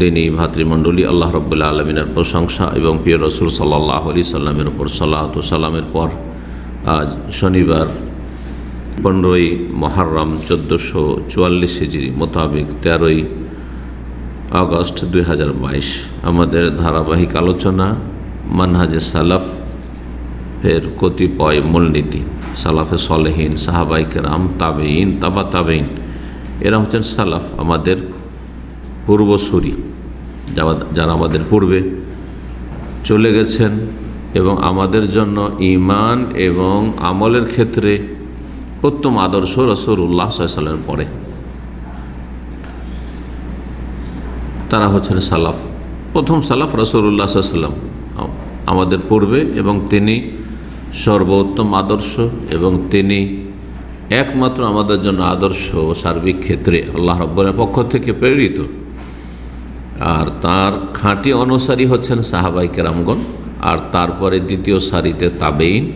দিনী ভাতৃমণ্ডলী আল্লাহ রব্বুল্লা আলমিনের প্রশংসা এবং প্রিয় রসুল সাল্লাহ আলি সাল্লামের উপর সাল্লাহত সাল্লামের পর আজ শনিবার পনেরোই মহারম চোদ্দোশো চুয়াল্লিশ হিজড়ি মোতাবেক তেরোই আগস্ট দুই হাজার বাইশ আমাদের ধারাবাহিক আলোচনা মানহাজে সালাফ এর কতিপয় মূলনীতি, সালাফে সলেহীন সাহাবাইকেরাম তাবেইন তাবা তাবেইন এরা হচ্ছেন সালাফ। আমাদের পূর্বসূরি যারা আমাদের পূর্বে চলে গেছেন এবং আমাদের জন্য ইমান এবং আমলের ক্ষেত্রে উত্তম আদর্শ রসুল্লাহ সাল্লামের পরে। তারা হচ্ছেন সালাফ। প্রথম সালাফ রসুল্লাহ সাল্লাম আমাদের পূর্বে এবং তিনি সর্বোত্তম আদর্শ এবং তিনি একমাত্র আমাদের জন্য আদর্শ সার্বিক ক্ষেত্রে আল্লাহ রব্বরের পক্ষ থেকে প্রেরিত। আর তার খাঁটি অনুসারী হচ্ছেন সাহাবাই কেরামগণ। আর তারপরে দ্বিতীয় সারিতে তাবেইন,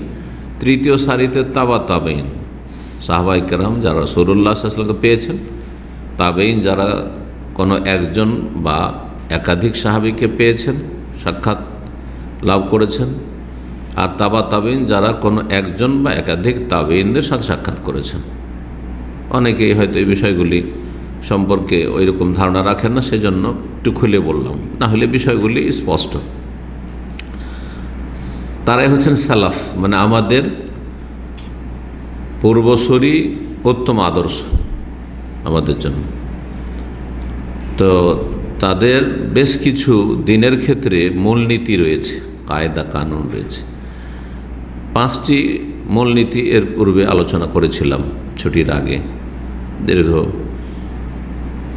তৃতীয় সারিতে তাবা তাবেইন। সাহাবাই কেরাম যারা সরুল্লাহ আসলামকে পেয়েছেন, তাবেইন যারা কোনো একজন বা একাধিক সাহাবিকে পেয়েছেন, সাক্ষাৎ লাভ করেছেন, আর তাবা তাবিন যারা কোনো একজন বা একাধিক তাবিনদের সাথে সাক্ষাৎ করেছেন। অনেকেই হয়তো এই বিষয়গুলি সম্পর্কে ওই রকম ধারণা রাখেন না, সেজন্য একটু খুলে বললাম। না হলে বিষয়গুলি স্পষ্ট। তারাই হচ্ছেন সালাফ মানে আমাদের পূর্বসরী উত্তম আদর্শ আমাদের জন্য। তো তাদের বেশ কিছু দিনের ক্ষেত্রে মূলনীতি রয়েছে, কায়দা কানুন রয়েছে। পাঁচটি মূলনীতি এর পূর্বে আলোচনা করেছিলাম ছুটির আগে, দীর্ঘ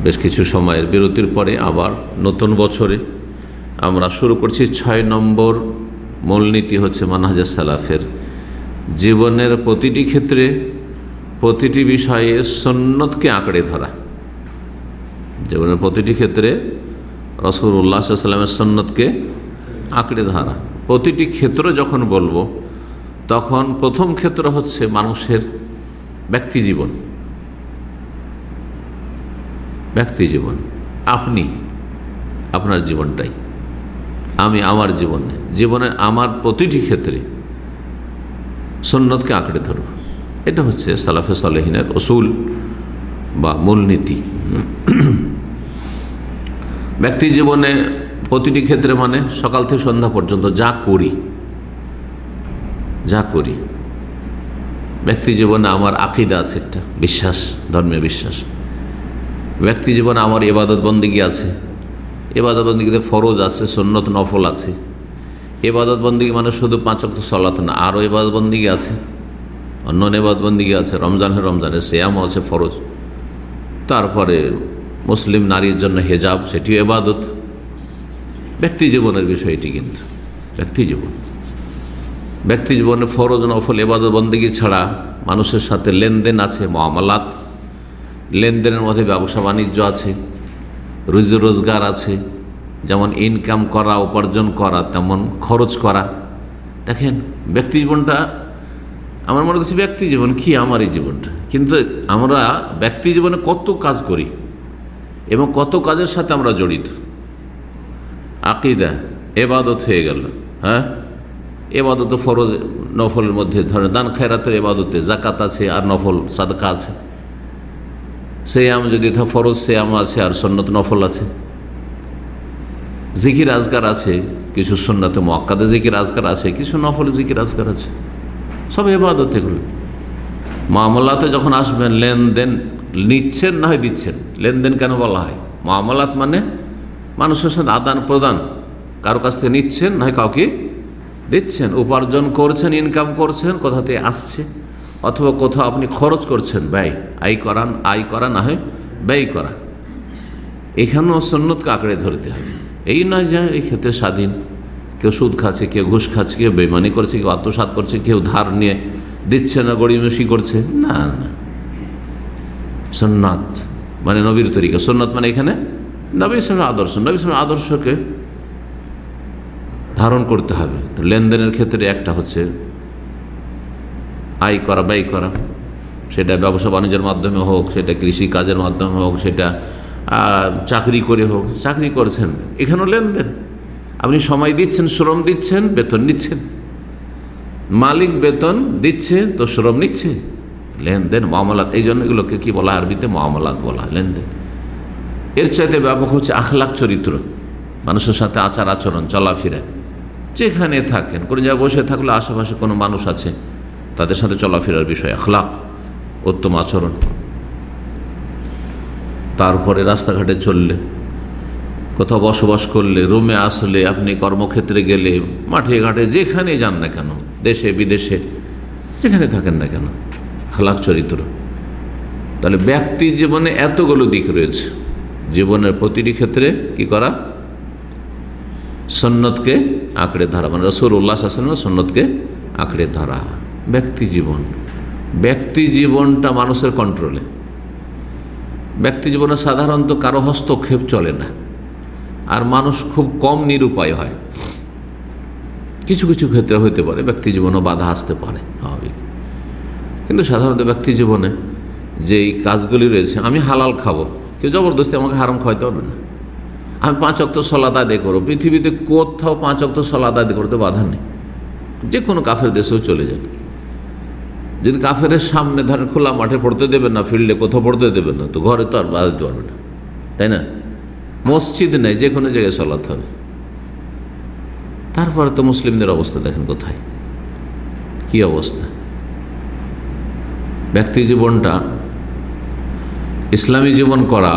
বেশ কিছু সময়ের বিরতির পরে আবার নতুন বছরে আমরা শুরু করছি ছয় নম্বর মূলনীতি হচ্ছে মানহাজা সালাফের। জীবনের প্রতিটি ক্ষেত্রে প্রতিটি বিষয়ে সন্ন্যতকে আঁকড়ে ধরা। জীবনের প্রতিটি ক্ষেত্রে রসুল উল্লাহ সাল্লামের সন্ন্যতকে আঁকড়ে ধরা। প্রতিটি ক্ষেত্র যখন বলব, তখন প্রথম ক্ষেত্র হচ্ছে মানুষের ব্যক্তি জীবন। ব্যক্তি জীবন। আপনি আপনার জীবনটাই। আমি আমার জীবনে। জীবনের আমার প্রতিটি ক্ষেত্রে সন্ন্যতকে আঁকড়ে ধরব। এটা হচ্ছে সালাফে সালেহিনের অসুল বা মূলনীতি। ব্যক্তি জীবনে প্রতিটি ক্ষেত্রে মানে সকাল থেকে সন্ধ্যা পর্যন্ত যা করি যা করি। ব্যক্তি জীবনে আমার আকিদা আছে একটা, বিশ্বাস, ধর্মীয় বিশ্বাস। ব্যক্তি জীবনে আমার এবাদত বন্দিগি আছে। এবাদত বন্দিগিতে ফরজ আছে সন্ন্যত নফল আছে। এবাদত বন্দিগি মানে শুধু পাঁচ অক্ট সলাত না, আরও এবাদত বন্দিগি আছে। অন্য এবাদত বন্দিগি আছে রমজানের রমজানে শ্যামও আছে, ফরজ। তারপরে মুসলিম নারীর জন্য হেজাব, সেটিও এবাদত ব্যক্তি জীবনের বিষয়টি কিন্তু, ব্যক্তি জীবন। ব্যক্তি জীবনে ফরজ, নফল এবাদত বন্দী ছাড়া মানুষের সাথে লেনদেন আছে মহামালাত লেনদেনের মধ্যে ব্যবসা বাণিজ্য আছে, রুজি রোজগার আছে, যেমন ইনকাম করা, উপার্জন করা, তেমন খরচ করা। দেখেন, ব্যক্তি জীবনটা, আমার মনে করছি ব্যক্তি জীবন কি আমার এই জীবনটা? কিন্তু আমরা ব্যক্তি জীবনে কত কাজ করি এবং কত কাজের সাথে আমরা জড়িত? আকিদা, এবাদত হয়ে গেল হ্যাঁ? এবাদত ফরজ, নফলের মধ্যে ধরেন দান খেরাতের এবাদতে জাকাত আছে আর নফল, সাদকা আছে। সে আম যদি ফরজ সে আম আছে আর সন্ন্যত নফল আছে। জিকির আজগার আছে, কিছু সন্ন্যতে মক্কাদে জিকির আজগার আছে, কিছু নফল জিকির আজগার আছে। সব এবাদত এগুলো। মামলাতে যখন আসবেন, লেনদেন নিচ্ছেন না হয় দিচ্ছেন? লেনদেন কেন বলা হয়? মামলাত মানে মানুষের সাথে আদান প্রদান। কারও কাছ থেকে নিচ্ছেন না হয় কাউকে দিচ্ছেন? উপার্জন করছেন ইনকাম করছেন কোথাতে আসছে? অথবা কোথাও আপনি খরচ করছেন, ব্যয়। আয় করান আয় করা না হয়, ব্যয় করা। এখানেও সন্ন্যতকে আঁকড়ে ধরতে হবে। এই নয় যে এই ক্ষেত্রে স্বাধীন। কেউ সুদ খাচ্ছে, কেউ ঘুষ খাচ্ছে, কেউ বেমানি করছে, কেউ আত্মসাত করছে, কেউ ধার নিয়ে দিচ্ছে না, গড়িমসি করছে। না না। সন্ন্যত মানে নবীর তরিকা। সন্ন্যত মানে এখানে নবী ইসলামের আদর্শ নবী ইসলামের আদর্শকে ধারণ করতে হবে। লেনদেনের ক্ষেত্রে একটা হচ্ছে আয় করা, ব্যয় করা। সেটা ব্যবসা বাণিজ্যের মাধ্যমে হোক, সেটা কৃষি কাজের মাধ্যমে হোক, সেটা চাকরি করে হোক, চাকরি করছেন। এখানেও লেনদেন। আপনি সময় দিচ্ছেন, শ্রম দিচ্ছেন, বেতন নিচ্ছেন। মালিক বেতন দিচ্ছে, তো শ্রম নিচ্ছে। লেনদেন, মামলাত, এই জন্য এগুলোকে কি বলা আরবিতে? মামলাত বলা লেনদেন। এর চাইতে ব্যাপক হচ্ছে আখলাখ চরিত্র। মানুষের সাথে আচার আচরণ, চলাফেরা। যেখানে থাকেন, কোনো জায়গায় বসে থাকলে আশেপাশে কোনো মানুষ আছে। তাদের সাথে চলাফেরার বিষয়, আখলাক, উত্তম আচরণ। তারপরে রাস্তাঘাটে চললে, কোথাও বসবাস করলে, রুমে আসলে আপনি কর্মক্ষেত্রে গেলে, মাঠে, ঘাটে, যেখানে যান না কেন, দেশে, বিদেশে, যেখানে থাকেন না কেন খালাক চরিত্র। তাহলে ব্যক্তি জীবনে এতগুলো দিক রয়েছে। জীবনের প্রতিটি ক্ষেত্রে কি করা? সন্ন্যতকে আঁকড়ে ধরা। মানে রসুল উল্লাহ আসলাম সন্ন্যতকে আঁকড়ে ধরা। ব্যক্তি জীবন। ব্যক্তি জীবনটা মানুষের কন্ট্রোলে ব্যক্তি জীবনে সাধারণত কারও হস্তক্ষেপ চলে না। আর মানুষ খুব কম নিরুপায় হয়। কিছু কিছু ক্ষেত্রে হইতে পারে ব্যক্তি জীবনেও বাধা আসতে পারে, স্বাভাবিক। কিন্তু সাধারণত ব্যক্তি জীবনে যেই কাজগুলি রয়েছে, আমি হালাল খাব, কেউ জবরদস্তি আমাকে হারাম খাওয়াইতে পারবে না। আমি পাঁচ অক্ত সলাদ আদায় করব, পৃথিবীতে কোথাও পাঁচ অক্ত সলাদ আদায় করতে বাধা নেই। যে কোনো কাফের দেশেও চলে যান যদি কাফের সামনে ধরেন খোলা মাঠে পড়তে দেবেন না ফিল্ডে কোথাও পড়তে দেবেন না, তো ঘরে তো আর বাধা দিতে পারবে না। তাই না? মসজিদ নেই, যে কোনো জায়গায় চলাতে হবে। তারপরে তো মুসলিমদের অবস্থা দেখেন কোথায়? কি অবস্থা? ব্যক্তি জীবনটা, ইসলামী জীবন করা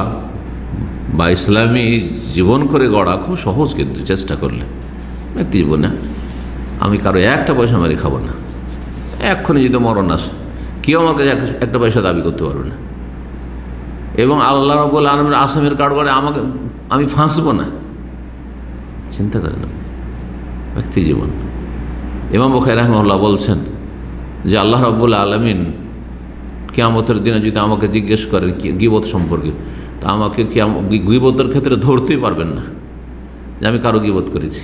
বা ইসলামী জীবন করে গড়া খুব সহজ কিন্তু চেষ্টা করলে। ব্যক্তি জীবনে আমি কারও একটা পয়সা মারি খাব না। এক্ষুনি যদি মরণ আসে কেউ আমাকে এক- একটা পয়সা দাবি করতে পারবে না। এবং আল্লাহ রবুল আলমের আসামের কারবারে আমাকে, আমি ফাঁসবো না। চিন্তা করেন। ব্যক্তি জীবন। ইমাম বখাই রহমল্লাহ বলছেন যে আল্লাহ রব্বুল আলমিন কেয়ামতের দিনে যদি আমাকে জিজ্ঞেস করেন গিবত সম্পর্কে, তা আমাকে কিয়াম- গিবতের ক্ষেত্রে ধরতেই পারবেন না যে আমি কারও গিবত করেছি।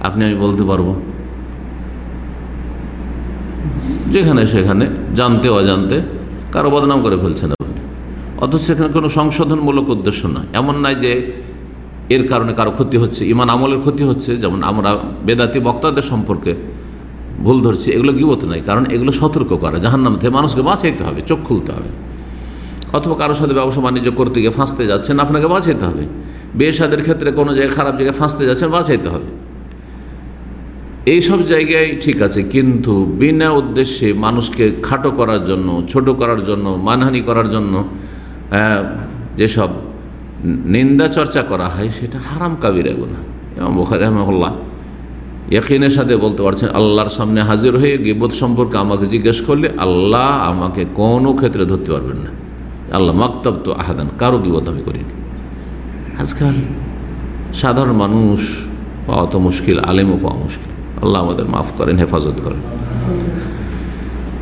আপনি আমি বলতে পারব? যেখানে সেখানে, জানতে অজান্তে, কারও বদনাম করে ফেলছেন আপনি। অথচ সেখানে কোনো সংশোধনমূলক উদ্দেশ্য নয়। এমন নয় যে এর কারণে কারও ক্ষতি হচ্ছে, ইমান আমলের ক্ষতি হচ্ছে, যেমন আমরা বেদাতি বক্তাদের সম্পর্কে ভুল ধরছি, এগুলো গিবত নাই কারণ এগুলো সতর্ক করা। জাহান্নাম থেকে মানুষকে বাঁচাইতে হবে, চোখ খুলতে হবে। অথবা কারোর সাথে ব্যবসা বাণিজ্য করতে গিয়ে ফাঁসতে যাচ্ছেন, আপনাকে বাঁচাইতে হবে। বেসাদের ক্ষেত্রে কোনো জায়গায় খারাপ জায়গায় ফাঁসতে যাচ্ছেন, বাঁচাইতে হবে। এই সব জায়গায় ঠিক আছে, কিন্তু বিনা উদ্দেশ্যে মানুষকে খাটো করার জন্য, ছোট করার জন্য, মানহানি করার জন্য যেসব নিন্দা চর্চা করা হয়, সেটা হারাম কাবির গুণা এবং বোখারি রহমল্লাহ ইয়াকিনের সাথে বলতে পারছেন, আল্লাহর সামনে হাজির হয়ে গিবত সম্পর্কে আমাকে জিজ্ঞেস করলে, আল্লাহ আমাকে কোনো ক্ষেত্রে ধরতে পারবেন না। আল্লাহ মাকতাব তো আহাদান, কারও গিবত আমি করিনি। আজকাল সাধারণ মানুষ পাওয়া তো মুশকিল, আলেমও পাওয়া মুশকিল। আল্লাহ আমাদের মাফ করেন, হেফাজত করেন।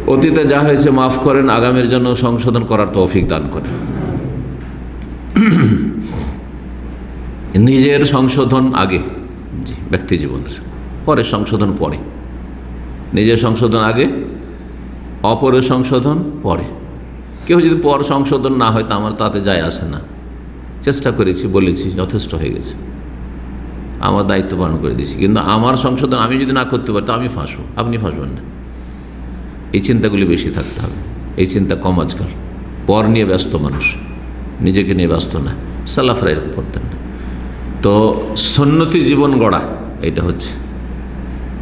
অতীতে যা হয়েছে মাফ করেন, আগামীর জন্য সংশোধন করার তৌফিক দান করেন। নিজের সংশোধন আগে, জি, ব্যক্তি জীবনের। পরে সংশোধন পরে। নিজের সংশোধন আগে, অপরের সংশোধন পরে। কেউ যদি পর সংশোধন না হয়, তা আমার তাতে যায় আসে না। চেষ্টা করেছি, বলেছি, যথেষ্ট হয়ে গেছে। আমার দায়িত্ব পালন করে দিয়েছি। কিন্তু আমার সংশোধন আমি যদি না করতে পারি তো আমি ফাঁসবো। আপনি ফাঁসবেন না। এই চিন্তাগুলি বেশি থাকতে হবে। এই চিন্তা কম আজকাল। পর নিয়ে ব্যস্ত মানুষ। নিজেকে নিয়ে ব্যস্ত না। সালাফরা এরকম করতেন না। তো সন্ন্যতি জীবন গড়া এটা হচ্ছে।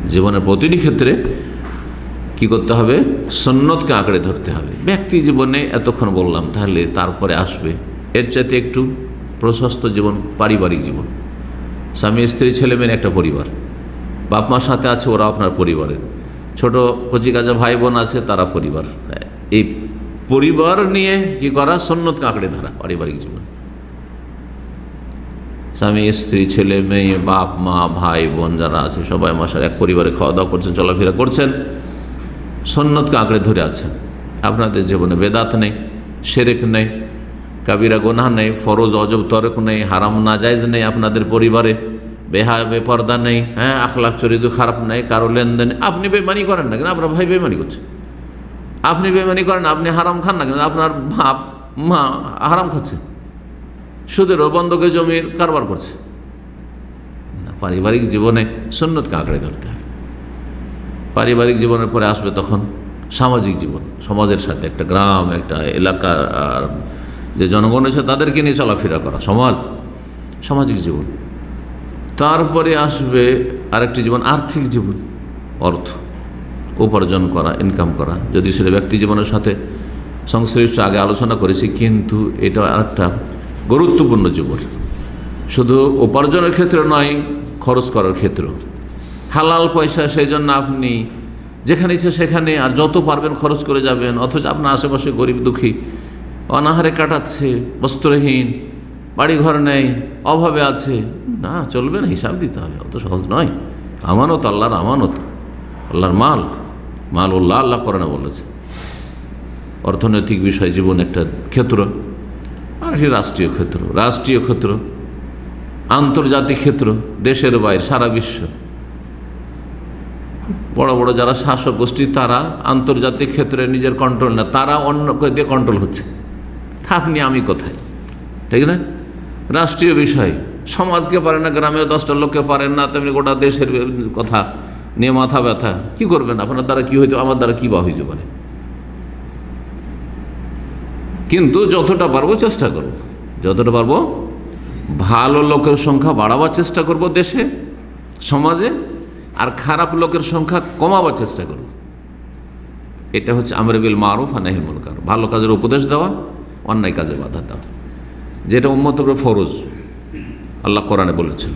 জীবনের প্রতিটি ক্ষেত্রে কি করতে হবে? সন্ন্যতকে আঁকড়ে ধরতে হবে। ব্যক্তি জীবনে এতক্ষণ বললাম, তাহলে তারপরে আসবে। এর চাইতে একটু প্রশস্ত জীবন, পারিবারিক জীবন। স্বামী, স্ত্রী, ছেলে মেয়ের একটা পরিবার। বাপ মার সাথে আছে ওরা আপনার পরিবারের ছোট কচি কচিকাজা ভাই বোন আছে, তারা পরিবার। এই পরিবার নিয়ে কি করা? সন্ন্যতকে কাঁকড়ে ধরা, পারিবারিক জীবন। স্বামী, স্ত্রী, ছেলে মেয়ে, বাপ মা, ভাই বোন যারা আছে, সবাই মশার এক পরিবারে খাওয়া দাওয়া করছেন, চলাফেরা করছেন সন্ন্যতকে আঁকড়ে ধরে আছেন। আপনাদের জীবনে বেদাত নেই, সেরেক নেই কাবিরা গোনা নেই, ফরজ অজব তরক নেই, হারাম না নাজাইজ নেই আপনাদের পরিবারে। বেহা, বেপর্দা নেই হ্যাঁ আখলাখ চরিত্র খারাপ নেই, কারও লেনদেন আপনি বেমানি করেন না কেন? আপনার ভাই বেমানি করছে। আপনি বেমানি করেন, আপনি হারাম খান না কেন? আপনার বাপ, মা হারাম খাচ্ছে। সুদেরও বন্ধকে জমির কারবার করছে। পারিবারিক জীবনে সুন্নতকে আঁকড়ে ধরতে হবে? পারিবারিক জীবনের পরে আসবে তখন সামাজিক জীবন, সমাজের সাথে একটা গ্রাম, একটা এলাকার যে জনগণ এসে তাদেরকে নিয়ে চলাফেরা করা, সমাজ, সামাজিক জীবন। তারপরে আসবে আরেকটি জীবন, আর্থিক জীবন, অর্থ, উপার্জন করা ইনকাম করা। যদি সেটা ব্যক্তি জীবনের সাথে সংশ্লিষ্ট, আগে আলোচনা করেছি, কিন্তু এটা আরেকটা গুরুত্বপূর্ণ জীবন। শুধু উপার্জনের ক্ষেত্রে নয়, খরচ করার ক্ষেত্র হালাল পয়সা সেই জন্য আপনি যেখানে ইচ্ছে সেখানে, আর যত পারবেন খরচ করে যাবেন, অথচ আপনার আশেপাশে গরিব দুঃখী অনাহারে কাটাচ্ছে, বস্ত্রহীন, বাড়িঘর নেই, অভাবে আছে। না, চলবে না, হিসাব দিতে হবে, অত সহজ নয়। আমানত আল্লাহর আমানত, আল্লাহর মাল। মাল উল্লাহ আল্লাহ করে না বলেছে। অর্থনৈতিক বিষয়, জীবন একটা ক্ষেত্র, আর এটি রাষ্ট্রীয় ক্ষেত্র। রাষ্ট্রীয় ক্ষেত্র, আন্তর্জাতিক ক্ষেত্র, দেশের বাইরে, সারা বিশ্ব। বড় বড় যারা শাসক গোষ্ঠী, তারা আন্তর্জাতিক ক্ষেত্রে নিজের কন্ট্রোল না, তারা অন্য দিয়ে কন্ট্রোল হচ্ছে। আপনি আমি কোথায়? ঠিক না? রাষ্ট্রীয় বিষয়। সমাজকে পারে না গ্রামের দশটা লোককে পারেন না, তেমনি গোটা দেশের কথা নিয়ে মাথা ব্যথা। কি করবেন? আপনার দ্বারা কি হইতে আমার দ্বারা কি বা হইতে পারে? কিন্তু যতটা পারব চেষ্টা করব। যতটা পারব ভালো লোকের সংখ্যা বাড়াবার চেষ্টা করব দেশে, সমাজে, আর খারাপ লোকের সংখ্যা কমাবার চেষ্টা করব। এটা হচ্ছে আমরবিল মারুফ আর নাহিল মুনকার। ভালো কাজের উপদেশ দেওয়া। অন্যায় কাজে বাধা দাও যেটা উম্মত উপরে ফরজ, আল্লাহ কোরআনে বলেছেন।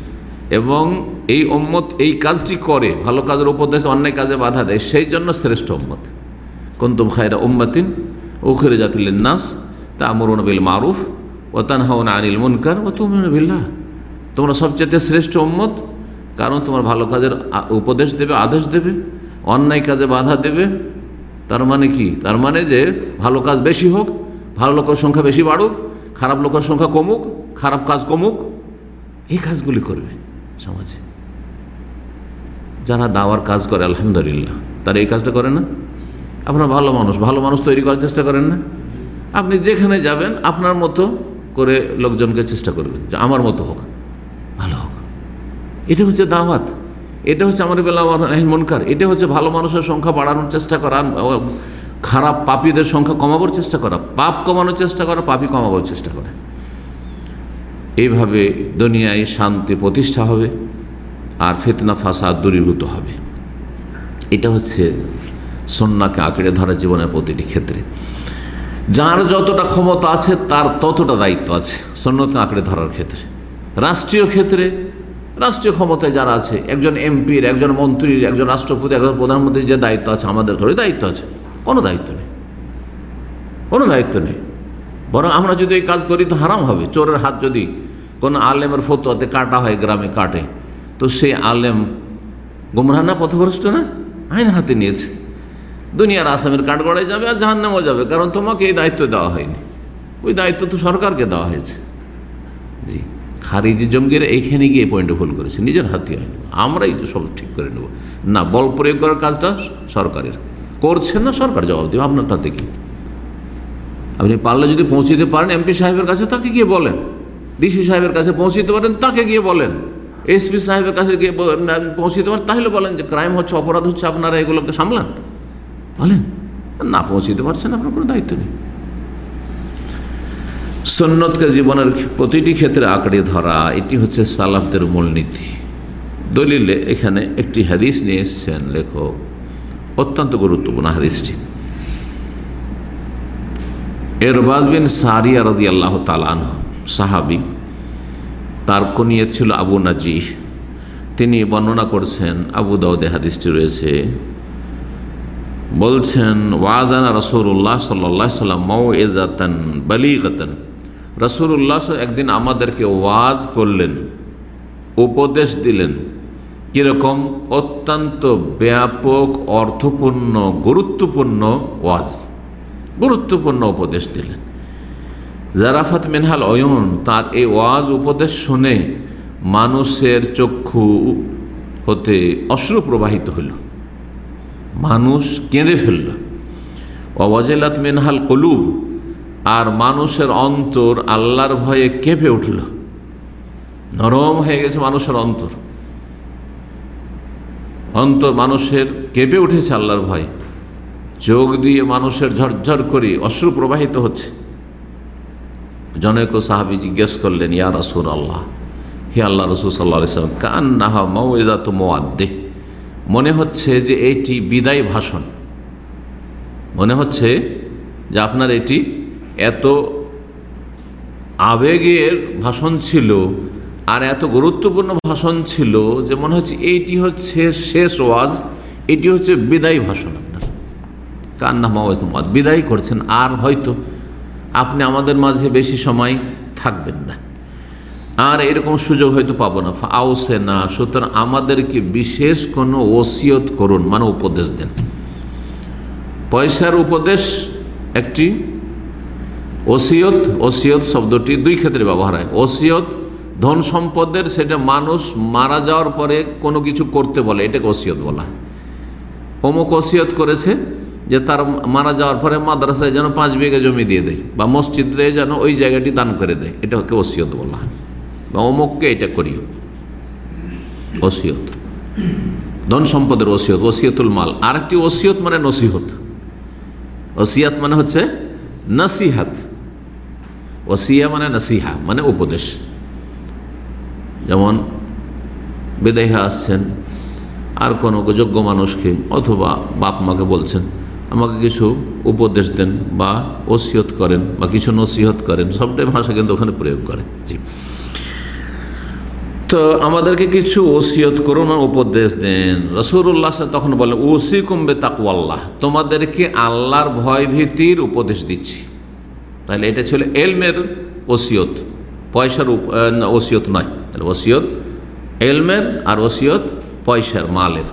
এবং এই উম্মত এই কাজটি করে, ভালো কাজের উপদেশ অন্যায় কাজে বাধা দেয়, সেই জন্য শ্রেষ্ঠ উম্মত। কন্তুম খায়রা উম্মাতিন উখরে জাতিলেন নাস তা আমরুন বিল মারুফ ও তানহাউন আনিল মুনকার ও তুমিন বিল্লাহ। তোমরা সবচেয়ে শ্রেষ্ঠ উম্মত, কারণ তোমার ভালো কাজের উপদেশ দেবে, আদেশ দেবে, অন্যায় কাজে বাধা দেবে। তার মানে কি? তার মানে যে ভালো কাজ বেশি হোক ভালো লোকের সংখ্যা বেশি বাড়ুক, খারাপ লোকের সংখ্যা কমুক, খারাপ কাজ কমুক, এই কাজগুলি করবে সমাজে। যারা দাওয়ার কাজ করে, আলহামদুলিল্লাহ, তারা এই কাজটা করে না। আপনার ভালো মানুষ ভালো মানুষ তৈরি করার চেষ্টা করেন না। আপনি যেখানে যাবেন, আপনার মতো করে লোকজনকে চেষ্টা করবেন, যে আমার মতো হোক, ভালো হোক। এটা হচ্ছে দাওয়াত। এটা হচ্ছে আমার বেলা মনকার। এটা হচ্ছে ভালো মানুষের সংখ্যা বাড়ানোর চেষ্টা করা খারাপ পাপীদের সংখ্যা কমাবার চেষ্টা করা, পাপ কমানোর চেষ্টা করা, পাপি কমাবার চেষ্টা করা। এইভাবে দুনিয়ায় শান্তি প্রতিষ্ঠা হবে আর ফেতনা, ফাসাদ দূরীভূত হবে। এটা হচ্ছে সন্নাকে আঁকড়ে ধরা জীবনের প্রতিটি ক্ষেত্রে। যার যতটা ক্ষমতা আছে, তার ততটা দায়িত্ব আছে সন্ন্যতে আঁকড়ে ধরার ক্ষেত্রে। রাষ্ট্রীয় ক্ষেত্রে, রাষ্ট্রীয় ক্ষমতায় যারা আছে, একজন এমপির, একজন মন্ত্রীর, একজন রাষ্ট্রপতি, একজন প্রধানমন্ত্রীর যে দায়িত্ব আছে, আমাদের ধরে দায়িত্ব আছে। কোনো দায়িত্ব নেই। কোনো দায়িত্ব নেই। বরং আমরা যদি এই কাজ করি তো হারাম হবে। চোরের হাত যদি কোনো আলেমের ফতোয়াতে কাটা হয়, গ্রামে কাটে, তো সেই আলেম গুমরাহ না, পথভ্রষ্ট না? আইন হাতে নিয়েছে। দুনিয়ার আসামের কাঠগড়ায় যাবে আর জাহান্নামও যাবে, কারণ তোমাকে এই দায়িত্ব দেওয়া হয়নি। ওই দায়িত্ব তো সরকারকে দেওয়া হয়েছে। জি, খারিজি জঙ্গিরা এইখানে গিয়ে পয়েন্টে ভুল করেছে। নিজের হাতে হয়নি আমরাই তো সব ঠিক করে নেব। না, বল প্রয়োগ করার কাজটা সরকারের। করছেন না সরকার? জবাব দেবে আপনার তাতে কি? আপনি পারলে যদি পৌঁছিতে পারেন, এমপি সাহেবের কাছে তাকে গিয়ে বলেন। ডিসি সাহেবের কাছে পৌঁছিতে পারেন, তাকে গিয়ে বলেন। এসপি সাহেবের কাছে গিয়ে পৌঁছিতে পারেন, তাহলে বলেন যে ক্রাইম হচ্ছে, অপরাধ হচ্ছে, আপনারা এগুলোকে সামলান। বলেন, না পৌঁছিতে পারছেন, আপনার কোনো দায়িত্ব নেই। সন্ন্যতকে জীবনের প্রতিটি ক্ষেত্রে আঁকড়ে ধরা, এটি হচ্ছে সালাফদের মূলনীতি। দলিলে এখানে একটি হাদিস নিয়ে এসছেন লেখক অত্যন্ত গুরুত্বপূর্ণ হাদিসটি। এরবাজ বিন সারিয়া রাজি আল্লাহ তালান সাহাবি, তার কনিয়ত ছিল আবু নাজিহ। তিনি বর্ণনা করছেন, আবু দাউদে হাদিসটি রয়েছে, বলছেন, ওয়াজানা রসুল্লাহ সাল্লাহ সাল্লাম মৌ এজাতান বালিগাতান। রসুল্লাহ একদিন আমাদেরকে ওয়াজ করলেন, উপদেশ দিলেন কীরকম? অত্যন্ত ব্যাপক, অর্থপূর্ণ, গুরুত্বপূর্ণ ওয়াজ। গুরুত্বপূর্ণ উপদেশ দিলেন। জারাফাত মিনহাল অয়ন তার এই ওয়াজ উপদেশ শুনে মানুষের চক্ষু হতে অশ্রু প্রবাহিত হইল। মানুষ কেঁদে ফেলল। অওয়াজেলাত মিনহাল কলুব আর মানুষের অন্তর আল্লাহর ভয়ে কেঁপে উঠল। নরম হয়ে গেছে মানুষের অন্তর। অন্তর মানুষের কেঁপে উঠেছে আল্লাহর ভয়ে। চোখ দিয়ে মানুষের ঝরঝর করে অশ্রু প্রবাহিত হচ্ছে। জনক সাহাবি জিজ্ঞেস করলেন, ইয়া রসুল আল্লাহ হে আল্লাহ রসুল সাল্লাহ সাল্লাম কান নাহা তো মোয়াদ্দে মনে হচ্ছে যে এটি বিদায় ভাষণ। মনে হচ্ছে যে আপনার এটি এত আবেগের ভাষণ ছিল আর এত গুরুত্বপূর্ণ ভাষণ ছিল যে মনে হচ্ছে এইটি হচ্ছে শেষ ওয়াজ, এটি হচ্ছে বিদায়ী ভাষণ আপনার। কান্না মাওয়াজ বিদায় করছেন, আর হয়তো আপনি আমাদের মাঝে বেশি সময় থাকবেন না। আর এরকম সুযোগ হয়তো পাবো না। আউসে না, সুতরাং আমাদেরকে বিশেষ কোনো ওসিয়ত করুন মানে উপদেশ দেন। পয়সার উপদেশ একটি, ওসিয়ত ওসিয়ত শব্দটি দুই ক্ষেত্রে ব্যবহার হয়। ওসিয়ত ধন সম্পদের সেটা মানুষ মারা যাওয়ার পরে কোনো কিছু করতে বলে, এটাকে ওসিয়ত বলা। অমুক ওসিয়ত করেছে যে তার মারা যাওয়ার পরে মাদ্রাসায় যেন পাঁচ বিঘা জমি দিয়ে দেয় বা মসজিদে যেন ওই জায়গাটি দান করে দেয় এটা ওকে ওসিয়ত বলা বা অমুককে এটা করিও। ওসিয়ত। ধন সম্পদের ওসিয়ত, ওসিয়তুল মাল। আর একটি ওসিয়ত মানে নসিহত। ওসিয়াত মানে হচ্ছে নসিহাত। ওসিয়া মানে নসিহা মানে উপদেশ। যেমন বিদেহে আসছেন, আর কোনো যোগ্য মানুষকে অথবা বাপ মাকে বলছেন, আমাকে কিছু উপদেশ দেন বা ওসিয়ত করেন বা কিছু নসিহত করেন সবটাই ভাষা কিন্তু ওখানে প্রয়োগ করে। জি। তো আমাদেরকে কিছু ওসিয়ত করুন আর উপদেশ দেন। রসুল্লাহ তখন বলেন ওসি কমবে তাকুয়াল্লাহ তোমাদেরকে আল্লাহর ভয় ভীতির উপদেশ দিচ্ছি। তাহলে এটা ছিল এলমের ওসিয়ত, পয়সার ওসিয়ত নয়। তাহলে ওসিয়ত এলমের আর ওসিয়ত পয়সার, মালের।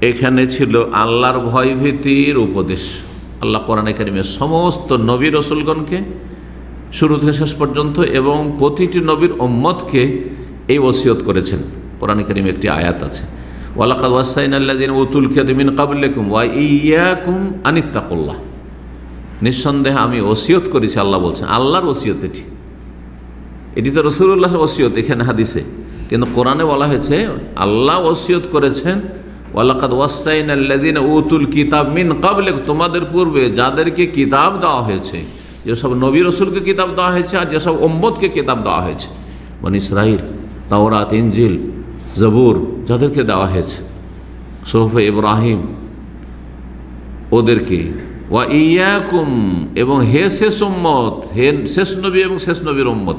এখানে ছিল আল্লাহর ভয় ভীতির উপদেশ। আল্লাহ কোরআন একাডেমির সমস্ত নবী রসুলগণকে শুরু থেকে শেষ পর্যন্ত এবং প্রতিটি নবীর ওম্মদকে এই ওসিয়ত করেছেন। কোরআন করিম একটি আয়াত আছে। ওয়ালাকাদ ওয়াসাইন আল্লাদিন উতুল খেদমিন কাবুল্লেকুম ওয়া ইয়াকুম আনিত্তাকুল্লাহ। নিঃসন্দেহে আমি ওসিয়ত করেছি, আল্লাহ বলছেন, আল্লাহর ওসিয়ত এটি। এটি তো রসুল্লাহ ওসিয়ত এখানে হাদিসে। কিন্তু কোরআনে বলা হয়েছে, আল্লাহ ওসিয়ত করেছেন, ওয়ালাকাদ ওয়াসাইন আল্লাদিন উতুল কিতাব মিন কাবলে তোমাদের পূর্বে যাদেরকে কিতাব দেওয়া হয়েছে, যেসব নবী রসুলকে কিতাব দেওয়া হয়েছে আর যেসব ওম্মদকে কিতাব দেওয়া হয়েছে মানে ইসরাইল তাওরাত ইঞ্জিল জবুর, যাদেরকে দেওয়া হয়েছে, সোহফে ইব্রাহিম, ওদেরকে, ওয়া ইয়াকুম, এবং হে শেষ উম্মত, হে শেষ নবী এবং শেষ নবীর উম্মত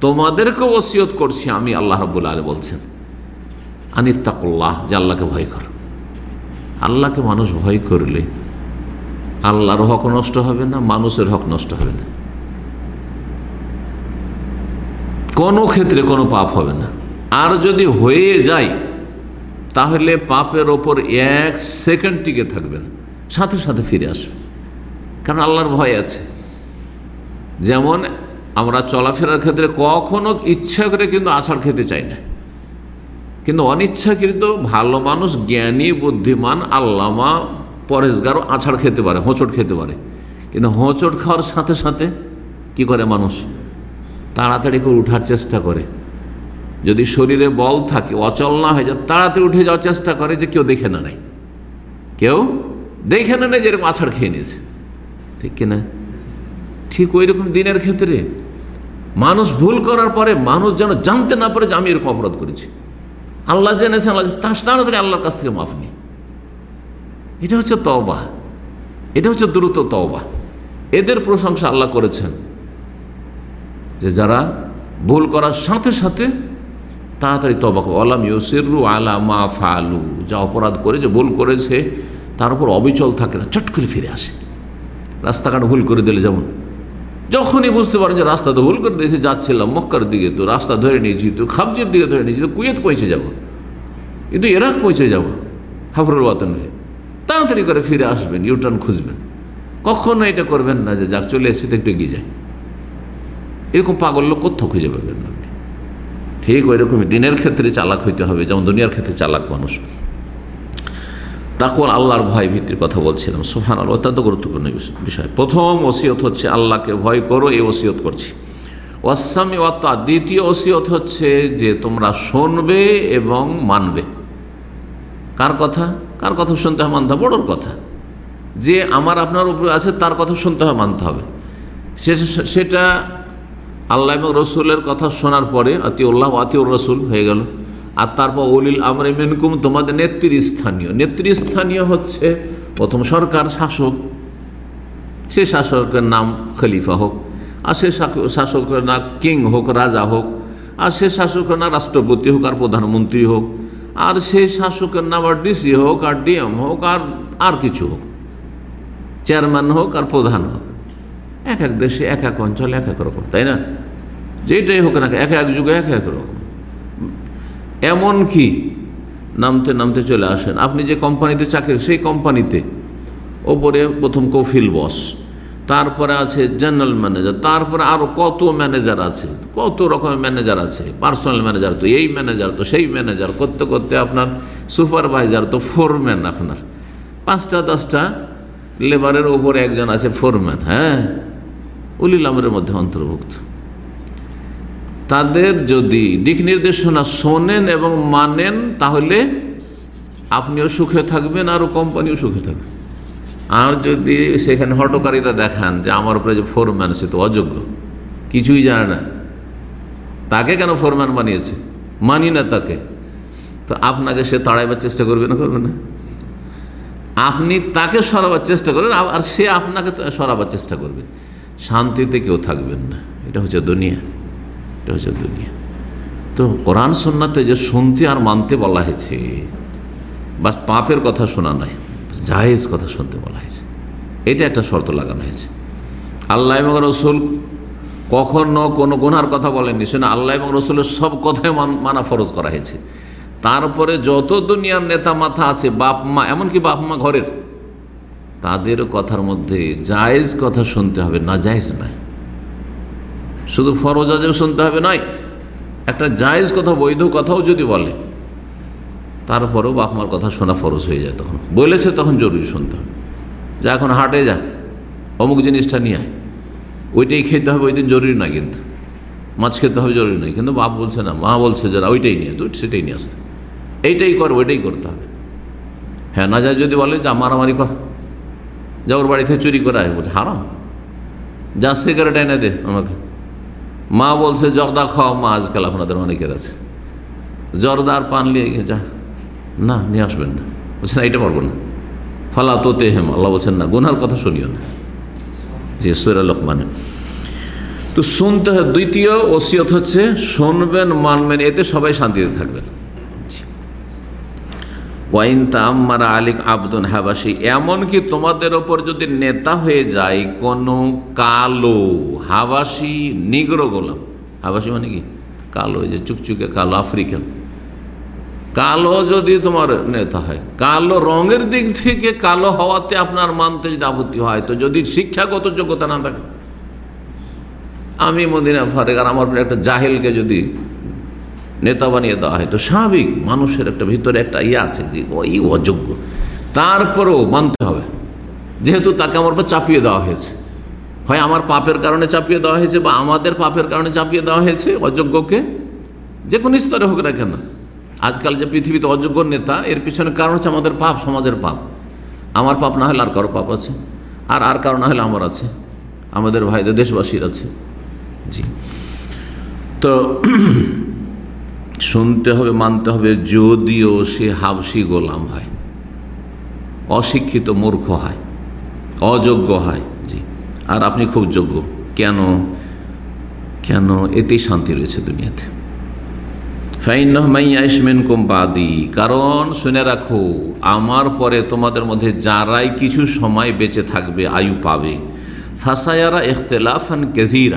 তোমাদেরকে ওসিয়ত করছি, আমি আল্লাহ রব্বুল আলী বলছেন আনিত্তাকুল্লাহ যে আল্লাহকে ভয় কর। আল্লাহকে মানুষ ভয় করলে আল্লাহর হক নষ্ট হবে না, মানুষের হক নষ্ট হবে না। কোনো ক্ষেত্রে কোনো পাপ হবে না। আর যদি হয়ে যায়, তাহলে পাপের ওপর এক সেকেন্ড টিকে থাকবেন, সাথে সাথে ফিরে আসবে কারণ আল্লাহর ভয় আছে। যেমন আমরা চলাফেরার ক্ষেত্রে কখনো ইচ্ছা করে কিন্তু আষাঢ় খেতে চাই না। কিন্তু অনিচ্ছাকৃত ভালো মানুষ, জ্ঞানী, বুদ্ধিমান, আল্লামা, পরেশগারও আছাড় খেতে পারে, হোঁচট খেতে পারে। কিন্তু হোঁচট খাওয়ার সাথে সাথে কি করে মানুষ? তাড়াতাড়ি করে উঠার চেষ্টা করে। যদি শরীরে বল থাকে, অচল না হয়ে যায়, তাড়াতাড়ি উঠে যাওয়ার চেষ্টা করে যে কেউ দেখে না নাই। কেউ দেখে না নেই যেরকম আছাড় খেয়ে নিয়েছে। ঠিক কিনা ঠিক ওই রকম দিনের ক্ষেত্রে মানুষ ভুল করার পরে মানুষ যেন জানতে না পারে যে আমি এরকম অপরাধ করেছি। আল্লাহ জেনেছেন, আল্লাহ তার তাড়াতাড়ি আল্লাহর কাছ থেকে মাফ নেই। এটা হচ্ছে তওবা। এটা হচ্ছে দ্রুত তওবা। এদের প্রশংসা আল্লাহ করেছেন যে যারা ভুল করার সাথে সাথে তাড়াতাড়ি তবা আলাম ইউসিরু আলা মা ফালু। যা অপরাধ করে, যে ভুল করেছে, তার উপর অবিচল থাকে না, চট করে ফিরে আসে। রাস্তাঘাট ভুল করে দিলে যেমন যখনই বুঝতে পারেন যে রাস্তা তো ভুল করে দিয়েছে, যাচ্ছিলাম মক্কার দিকে তো, রাস্তা ধরে নিয়েছি তো খাবজির দিকে ধরে নিয়েছি তো কুয়েত পৌঁছে যাব। কিন্তু এরাক পৌঁছে যাব, হাফরুল ওয়াতন হয়ে। তাড়াতাড়ি করে ফিরে আসবেন, ইউটার্ন খুঁজবেন। কখনো এটা করবেন না যে যাক, চলে এসে তো একটু এগিয়ে যায় এরকম পাগল লোক কোথাও খুঁজে পাবেন না ঠিক ওই রকমই দিনের ক্ষেত্রে চালাক হইতে হবে, যেমন দুনিয়ার ক্ষেত্রে চালাক মানুষ। তাকুয়ার আল্লাহর ভয় ভিত্তির কথা বলছিলাম। সোহান আল্লাহ অত্যন্ত গুরুত্বপূর্ণ বিষয় প্রথম ওসিয়ত হচ্ছে আল্লাহকে ভয় করো, এই ওসিয়ত করছি। ওয়াসামি ওয়াত্তা, দ্বিতীয় ওসিয়ত হচ্ছে যে তোমরা শুনবে এবং মানবে। কার কথা? কার কথা শুনতে হয় মানতে হবে? বড়োর কথা। যে আমার আপনার উপরে আছে, তার কথা শুনতে হয় মানতে হবে। সেটা আল্লাহ এবং রসুলের কথা শোনার পরে আতিউল্লাহ, আতিউর রসুল হয়ে গেল। আর তারপর অলিল আমরে মেনকুম, তোমাদের নেতৃস্থানীয় নেতৃস্থানীয় হচ্ছে প্রথম সরকার শাসক। সে শাসকের নাম খলিফা হোক, আর সে শাসকের না কিং হোক, রাজা হোক, আর সে শাসকের না রাষ্ট্রপতি হোক, আর প্রধানমন্ত্রী হোক, আর সেই শাসকের নাম আর ডিসি হোক, আর ডিএম হোক, আর আর কিছু হোক। চেয়ারম্যান হোক, আর প্রধান হোক। এক এক দেশে এক এক অঞ্চলে এক এক রকম, তাই না? যেটাই হোক না এক এক যুগে এক এক রকম। এমন কি? নামতে নামতে চলে আসেন। আপনি যে কোম্পানিতে চাকরি, সেই কোম্পানিতে। ওপরে প্রথম কফিল বস। তারপরে আছে জেনারেল ম্যানেজার তারপরে আরও কত ম্যানেজার আছে? কত রকমের ম্যানেজার আছে? পার্সোনাল ম্যানেজার তো এই ম্যানেজার তো সেই ম্যানেজার করতে করতে আপনার সুপারভাইজার তো ফোরম্যান আপনার। পাঁচটা, দশটা লেবারের ওপরে একজন আছে ফোরম্যান হ্যাঁ? উলিলামের মধ্যে অন্তর্ভুক্ত। তাদের যদি দিক নির্দেশনা শোনেন এবং মানেন, তাহলে আপনিও সুখে থাকবেন, আরও কোম্পানিও সুখে থাকবে। আর যদি সেখানে হটকারিতা দেখান যে আমার উপরে যে ফোরম্যান, সে তো অযোগ্য, কিছুই জানে না। তাকে কেন ফোরম্যান বানিয়েছে? মানি না তাকে। তো আপনাকে সে তাড়াইবার চেষ্টা করবে না করবে না। আপনি তাকে সরাবার চেষ্টা করেন, আর সে আপনাকে সরাবার চেষ্টা করবে। শান্তিতে কেউ থাকবেন না। এটা হচ্ছে দুনিয়া। এটা হচ্ছে দুনিয়া। তো কোরআন, সন্নাতে যে শুনতে আর মানতে বলা হয়েছে, বাস পাপের কথা শোনা নাই জাহেজ কথা শুনতে বলা হয়েছে। এটা একটা শর্ত লাগানো হয়েছে। আল্লাহ এবং রসুল কখনো কোনো গুনার কথা বলেননি সেটা আল্লাহ এবং রসুলের সব কথাই মানা ফরজ করা হয়েছে। তারপরে যত দুনিয়ার নেতা মাথা আছে, বাপ মা, এমনকি বাপ মা ঘরের, তাদের কথার মধ্যে জায়েজ কথা শুনতে হবে, না জায়েজ নয়। শুধু ফরজ আজেব শুনতে হবে নয়, একটা জায়েজ কথা, বৈধ কথাও যদি বলে, তারপরেও বাপ মার কথা শোনা ফরজ হয়ে যায় তখন। বলেছে তখন জরুরি শুনতে হবে। যা এখন হাটে যা, অমুক জিনিসটা নিয়ে আয়। ওইটাই খেতে হবে ওই দিন জরুরি না কিন্তু। মাছ খেতে হবে, জরুরি নয়। কিন্তু বাপ বলছে না, মা বলছে যারা ওইটাই নিয়ে তো সেটাই নিয়ে আসতে। এইটাই কর, ওইটাই করতে হবে। হ্যাঁ না যায় যদি বলে, যা মারামারি কর। যা ওর বাড়িতে চুরি করে আয়। বলছে, হারাম। যা সিগারেট এনে দে আমাকে। মা বলছে, জর্দা খাওয়া মা, আজকাল আপনাদের অনেকের আছে। জর্দার পান নিয়ে যা, না, নিয়ে আসবেন না। বলছেন এইটা পারব না। ফালা তোতে হেম, আল্লাহ বলছেন, না, গুনার কথা শুনিও না। যে সৈরা লোকমানে। তো শুনতে হয়, দ্বিতীয় ওসিয়ত হচ্ছে, শুনবেন, মানবেন, এতে সবাই শান্তিতে থাকবেন। ওয়াইন তাম্মারা আলিক আব্দুন হাবাসি এমনকি তোমাদের ওপর যদি নেতা হয়ে যায় কোনো কালো হাবাসি নিগ্র গোলাম। হাবাসি মানে কি? কালো যে চুকচুকে কালো, আফ্রিকান। কালো যদি তোমার নেতা হয়, কালো রঙের দিক থেকে কালো হওয়াতে আপনার মানতে যদি আপত্তি হয়, তো যদি শিক্ষাগত যোগ্যতা না থাকে। আমি মদিনা ফারেক আর আমার একটা জাহেলকে যদি নেতা বানিয়ে দেওয়া হয়। তো স্বাভাবিক মানুষের একটা ভিতরে একটা ইয়ে আছে যে ওই অযোগ্য। তারপরেও মানতে হবে। যেহেতু তাকে আমার উপর চাপিয়ে দেওয়া হয়েছে। হয় আমার পাপের কারণে চাপিয়ে দেওয়া হয়েছে বা আমাদের পাপের কারণে চাপিয়ে দেওয়া হয়েছে অযোগ্যকে? যে কোনো স্তরে হোক না কেন। আজকাল যে পৃথিবীতে অযোগ্য নেতা, এর পিছনে কারণ হচ্ছে আমাদের পাপ, সমাজের পাপ। আমার পাপ না হলে আর কারও পাপ আছে? আর আর কারও না হলে আমার আছে? আমাদের ভাইদের দেশবাসীর আছে? জি। তো শুনতে হবে, মানতে হবে, যদিও সে হাবসি গোলাম হয়, অশিক্ষিত মূর্খ হয়, অযোগ্য হয়, জি। আর আপনি খুব যোগ্য। কেন? কেন এতেই শান্তি রয়েছে দুনিয়াতে। ফাইন ফাইনমেন কোম্পাদি কারণ, শুনে রাখো, আমার পরে তোমাদের মধ্যে যারাই কিছু সময় বেঁচে থাকবে, আয়ু পাবে। ফাসায়ারা ইখতলাফান কেজিরা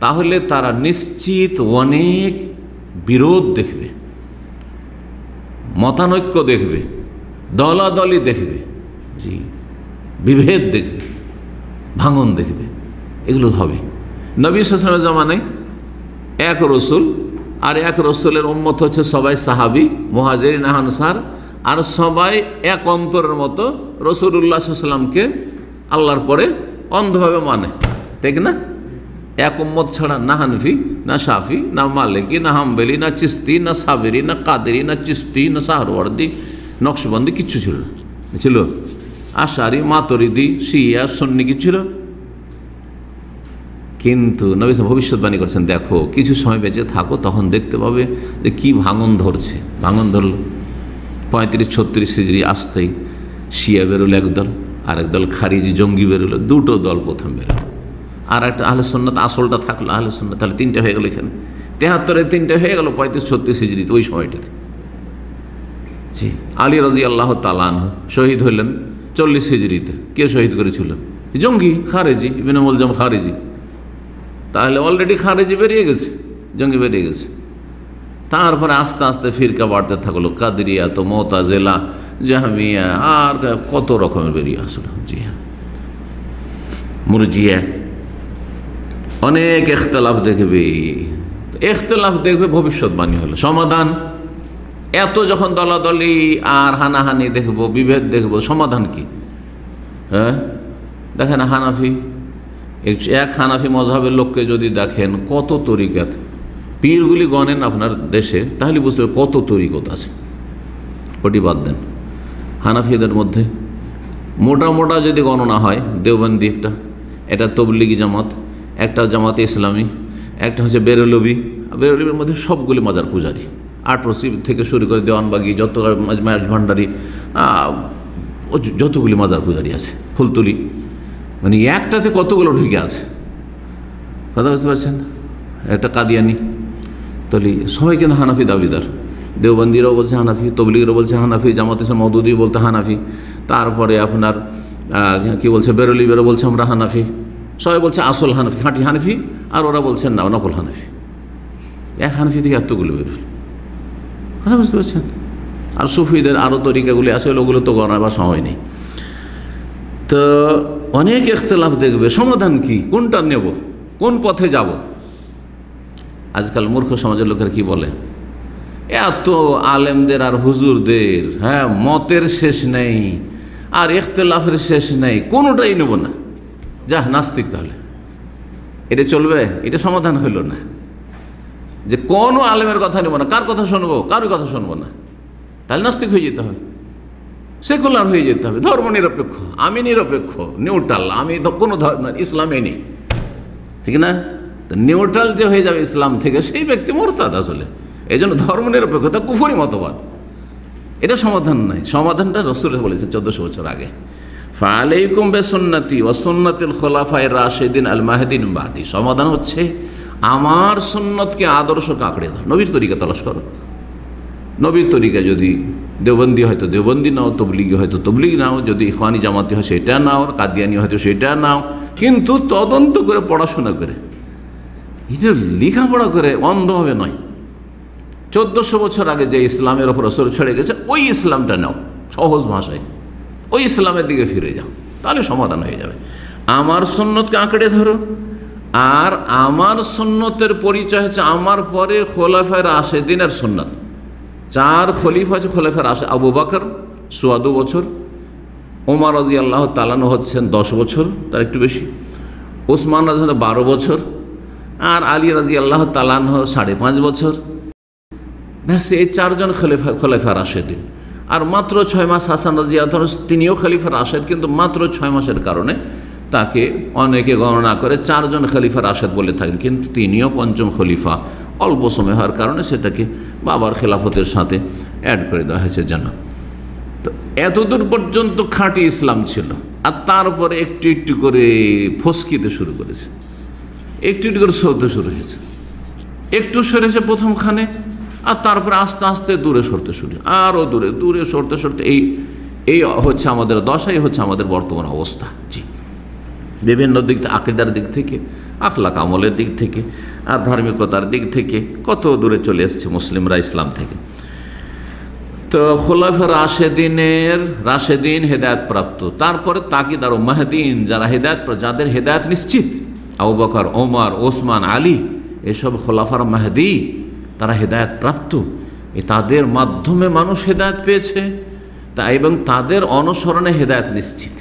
তাহলে তারা নিশ্চিত অনেক বিরোধ দেখবে, মতানৈক্য দেখবে, দলাদলি দেখবে, জি, বিভেদ দেখবে, ভাঙন দেখবে, এগুলো হবে। নবী শাসনের জামানায় এক রসুল আর এক রসুলের উম্মত হচ্ছে সবাই সাহাবি, মহাজেরিন আহানসার আর সবাই এক অন্তরের মতো রসুল্লাহ সাল্লামকে আল্লাহর পরে অন্ধভাবে মানে ঠিক না? এক উম্মত ছাড়া না হানফি, না সাফি না মালিকি, না হামবেলি, না চিস্তি, না সাবেরি, না কাদেরি, না চিস্তি, না সাহরওয়ার্দি, নকশবন্দি কিচ্ছু ছিল না। ছিল আশারি, মাতরিদি, শিয়া, সন্নি কি ছিল। কিন্তু নবী ভবিষ্যৎবাণী করছেন, দেখো, কিছু সময় বেঁচে থাকো, তখন দেখতে পাবে যে কি ভাঙন ধরছে। ভাঙন ধরলো। পঁয়ত্রিশ, ছত্রিশ হিজড়ি আসতেই শিয়া বেরোলো একদল আর একদল খারিজি জঙ্গি বেরোলো। দুটো দল প্রথম বেরোলো। আর একটা আহলে সন্ন্যত আসলটা থাকল আহলে সন্ন্যত তাহলে তিনটা হয়ে গেলো এখানে। তেহাত্তরে তিনটা হয়ে গেল, পঁয়ত্রিশ, ছত্রিশ হিজড়িতে, ওই সময়টাতে। জি, আলী রাজি আল্লাহ তালান শহীদ হইলেন চল্লিশ হিজড়িতে। কে শহীদ করেছিল? জঙ্গি, খারেজি, ইবিন মোলজাম খারেজি। তাহলে অলরেডি খারেজি বেরিয়ে গেছে, জঙ্গি বেরিয়ে গেছে। তারপরে আস্তে আস্তে ফিরকা বাড়তে থাকল, কাদরিয়া, তো মোতাজেলা জাহামিয়া, আর কত রকমের বেরিয়ে আসলো। জি হ্যাঁ। মুরজিয়া অনেক এখতলাফ দেখবে। এখতলাফ দেখবে ভবিষ্যৎবাণী হলো। সমাধান, এত যখন দলাদলি আর হানাহানি দেখব, বিভেদ দেখব, সমাধান কি? হ্যাঁ? দেখেন হানাফি, এক হানাফি মজাবের লোককে যদি দেখেন, কত তরিকাত। পীরগুলি গণেন আপনার দেশে, তাহলে বুঝতে হবে কত তরিকত আছে। ওটি বাদ দেন। হানাফিদের মধ্যে মোটা মোটা যদি গণনা হয়, দেওবন্দি একটা, এটা তবলিগি জামাত। একটা জামাতে ইসলামী, একটা হচ্ছে বেরলবি। বেরলবির মধ্যে সবগুলি মাজার পূজারি। আটরসি থেকে শুরু করে দেওয়ানবাগি যত ভান্ডারি যতগুলি মাজার পূজারি আছে। ফুলতুলি। মানে একটাতে কতগুলো ঢুকে আছে? কথা বুঝতে পারছেন? একটা কাদিয়ানি, তলি, সবাই কিন্তু হানাফি দাবিদার। দেওবন্দিরাও বলছে হানাফি, তবলিগরাও বলছে হানাফি, জামাত ইসলাম মদুদি বলতে হানাফি। তারপরে আপনার কি বলছে, বেরলিবেরও বলছে আমরা হানাফি। সবাই বলছে আসল হানফি খাঁটি হানফি, আর ওরা বলছেন না, নকল হানফি। এক হানফি থেকে এতগুলো বেরোল কথা বুঝতে পারছেন? আর সুফিদের আরও তরিকাগুলি আছে, ওগুলো তো গণাবার সময় নেই। তো অনেক ইখতলাফ দেখবে, সমাধান কি? কোনটা নেব? কোন পথে যাব? আজকাল মূর্খ সমাজের লোকের কি বলে? এত আলেমদের আর হুজুরদের হ্যাঁ মতের শেষ নেই, আর ইখতলাফের শেষ নেই, কোনোটাই নেব না। যা, নাস্তিক তাহলে। এটা চলবে? এটা সমাধান হইল না। যে কোনো আলেমের কথা নেব না। কার কথা শুনব? কারোর কথা শুনব না। তাহলে নাস্তিক হয়ে যেতে হবে। সেকুলার হয়ে যেতে হবে। ধর্ম নিরপেক্ষ, আমি নিরপেক্ষ নিউট্রাল আমি কোনো ধর্ম ইসলামে নেই। ঠিক না? তো নিউট্রাল যে হয়ে যাবে ইসলাম থেকে, সেই ব্যক্তি মোরতাদ আসলে। এই জন্য ধর্ম নিরপেক্ষতা কুফুরি মতবাদ। এটা সমাধান নাই। সমাধানটা রসুল বলেছে চোদ্দশো বছর আগে। ফালাইকুম বে সন্ন্যতি খোলাফায় রাশেদিন আল মাহেদিন বাদি। সমাধান হচ্ছে, আমার সন্ন্যতকে আদর্শ কাঁকড়ে দাও। নবীর তরিকা তলাশ করো। নবীর তরিকা যদি দেওবন্দি হয়তো দেওবন্দি নাও, তবলিগি হয়তো তবলিগি নাও, যদি ইখানি জামাতি হয় সেটা নাও কাদিয়ানি হয়তো সেটা নাও। কিন্তু তদন্ত করে পড়াশোনা করে। এই যে লেখাপড়া করে অন্ধভাবে নয়। চোদ্দশো বছর আগে যে ইসলামের ওপর অসর ছেড়ে গেছে, ওই ইসলামটা নাও, সহজ ভাষায়। ওই ইসলামের দিকে ফিরে যাও, তাহলে সমাধান হয়ে যাবে। আমার সন্ন্যতকে আঁকড়ে ধরো, আর আমার সন্ন্যতের পরিচয় হচ্ছে আমার পরে খোলাফের আসে দিনের সন্ন্যত চার খলিফা আছে খোলাফের আসে আবু বাকর, সোয়াদু বছর ওমার রাজি আল্লাহ তালানো হচ্ছেন দশ বছর, তার একটু বেশি ওসমান রাজি বারো বছর, আর আলী রাজি আল্লাহ তালানহ সাড়ে পাঁচ বছর। ব্যাস, এই চারজন খলিফা আসে রাশেদিন। আর মাত্র ছয় মাস হাসান রাজিয়া তিনিও খলিফা রাশেদ, কিন্তু মাত্র ছয় মাসের কারণে তাকে অনেকে গণনা করে চারজন খলিফা রাশেদ বলে থাকেন, কিন্তু তিনিও পঞ্চম খলিফা। অল্প সময় হওয়ার কারণে সেটাকে বাবার খেলাফতের সাথে অ্যাড করে দেওয়া হয়েছে যেন তো এতদূর পর্যন্ত খাঁটি ইসলাম ছিল, আর তারপরে একটু একটু করে ফসকিতে শুরু করেছে, একটু একটু করে সরতে শুরু হয়েছে। একটু সরেছে প্রথমখানে আর তারপরে আস্তে আস্তে দূরে সরতে শুরু আরও দূরে দূরে সরতে সরতে এই এই হচ্ছে আমাদের দশাই হচ্ছে আমাদের বর্তমান অবস্থা। জি। বিভিন্ন দিক থেকে আকিদার দিক থেকে, আখলাক আমলের দিক থেকে, আর ধার্মিকতার দিক থেকে, কত দূরে চলে এসছে মুসলিমরা ইসলাম থেকে। তো খোলাফ রাশেদিনের, রাশেদিন হেদায়ত প্রাপ্ত। তারপরে তাকিদ আরও মাহদিন, যারা হেদায়ত যাদের হেদায়ত নিশ্চিত, আবু বকর, ওমর, ওসমান, আলী, এসব খোলাফার মাহদি তারা হেদায়ত প্রাপ্ত। তাদের মাধ্যমে মানুষ হেদায়ত পেয়েছে। তা এবং তাদের অনুসরণে হেদায়ত নিশ্চিত।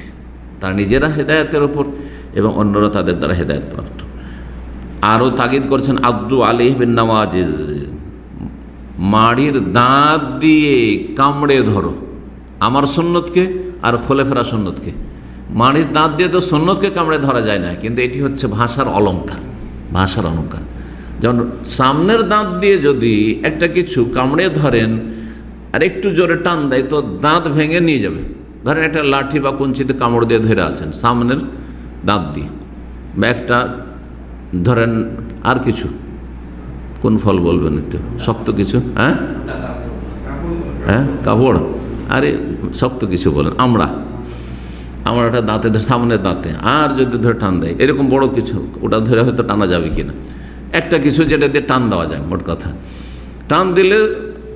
তারা নিজেরা হেদায়তের ওপর এবং অন্যরা তাদের দ্বারা হেদায়ত প্রাপ্ত। আরও তাগিদ করছেন, আব্দু আলিহ বিন মাড়ির দাঁত দিয়ে কামড়ে ধরো। আমার সন্ন্যতকে আর খোলেফেরা সন্ন্যতকে। মাড়ির দাঁত দিয়ে তো সন্ন্যতকে কামড়ে ধরা যায় না, কিন্তু এটি হচ্ছে ভাষার অলঙ্কার ভাষার অলঙ্কার যেমন সামনের দাঁত দিয়ে যদি একটা কিছু কামড়ে ধরেন, আর একটু জোরে টান দেয়, তো দাঁত ভেঙে নিয়ে যাবে। ধরেন একটা লাঠি বা কঞ্চিতে কামড় দিয়ে ধরে আছেন সামনের দাঁত দিয়ে। বা একটা, ধরেন আর কিছু, কোন ফল বলবেন একটু? শক্ত কিছু হ্যাঁ? হ্যাঁ কাপড়। আরে, শক্ত কিছু বলেন, আমরা। আমরাটা দাঁতে সামনের দাঁতে। আর যদি ধরে টান দেয়, এরকম বড় কিছু, ওটা ধরে হয়তো টানা যাবে কিনা। একটা কিছু যেটা দিয়ে টান দেওয়া যায়, মোট কথা। টান দিলে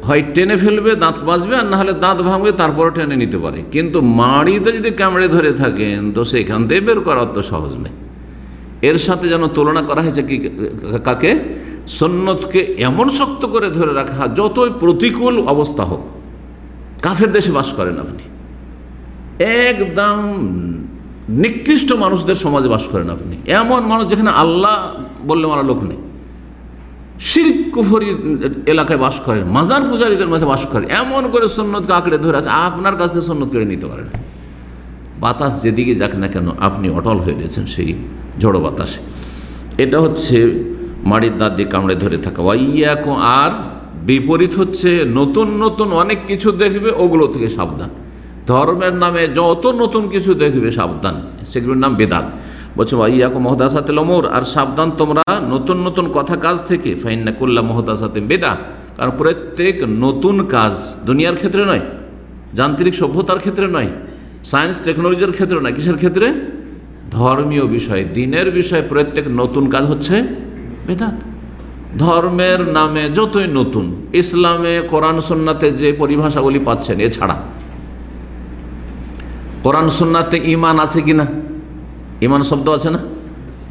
হয় টেনে ফেলবে, দাঁত বাঁচবে, আর না হলে দাঁত ভাঙবে তারপরে টেনে নিতে পারে। কিন্তু মাড়িতে যদি কামড়ে ধরে থাকেন, তো সেখান থেকে বের করা অত সহজ নেই এর সাথে যেন তুলনা করা হয়েছে কি, কাকে? সন্ন্যতকে এমন শক্ত করে ধরে রাখা, যতই প্রতিকূল অবস্থা হোক। কাফের দেশে বাস করেন আপনি। একদম নিকৃষ্ট মানুষদের সমাজে বাস করেন আপনি। এমন মানুষ যেখানে আল্লাহ বললে মারা লোক নেই। শির এলাকায় বাস করেন মাজার পূজারীদের মাঝে বাস করেন এমন করে সন্ন্যতকে আঁকড়ে ধরে আছে, আপনার কাছ থেকে সন্ন্যত করে নিতে পারেন বাতাস যেদিকে যাক না কেন, আপনি অটল হয়ে রয়েছেন সেই ঝড়ো বাতাসে। এটা হচ্ছে মাড়ির দাঁত দিয়ে কামড়ে ধরে থাকা। ওয়াইয়াক আর বিপরীত হচ্ছে নতুন নতুন অনেক কিছু দেখবে, ওগুলো থেকে সাবধান। ধর্মের নামে যত নতুন কিছু দেখবে, সাবধান। সেগুলোর নাম বেদাত। বলছে ওয়াইয়াক মহদাসাতে লমর আর সাবধান তোমরা নতুন নতুন কথা কাজ থেকে, ফাইন্না করলা মহদাসাতে বেদা কারণ প্রত্যেক নতুন কাজ দুনিয়ার ক্ষেত্রে নয়, যান্ত্রিক সভ্যতার ক্ষেত্রে নয়, সায়েন্স টেকনোলজির ক্ষেত্রে নয়, কিসের ক্ষেত্রে? ধর্মীয় বিষয়, দিনের বিষয় প্রত্যেক নতুন কাজ হচ্ছে বেদাত ধর্মের নামে যতই নতুন, ইসলামে, কোরআন, সন্নাতে যে পরিভাষাগুলি পাচ্ছেন, এছাড়া, কোরআন, সন্নাতে ইমান আছে কি না ইমান শব্দ আছে না?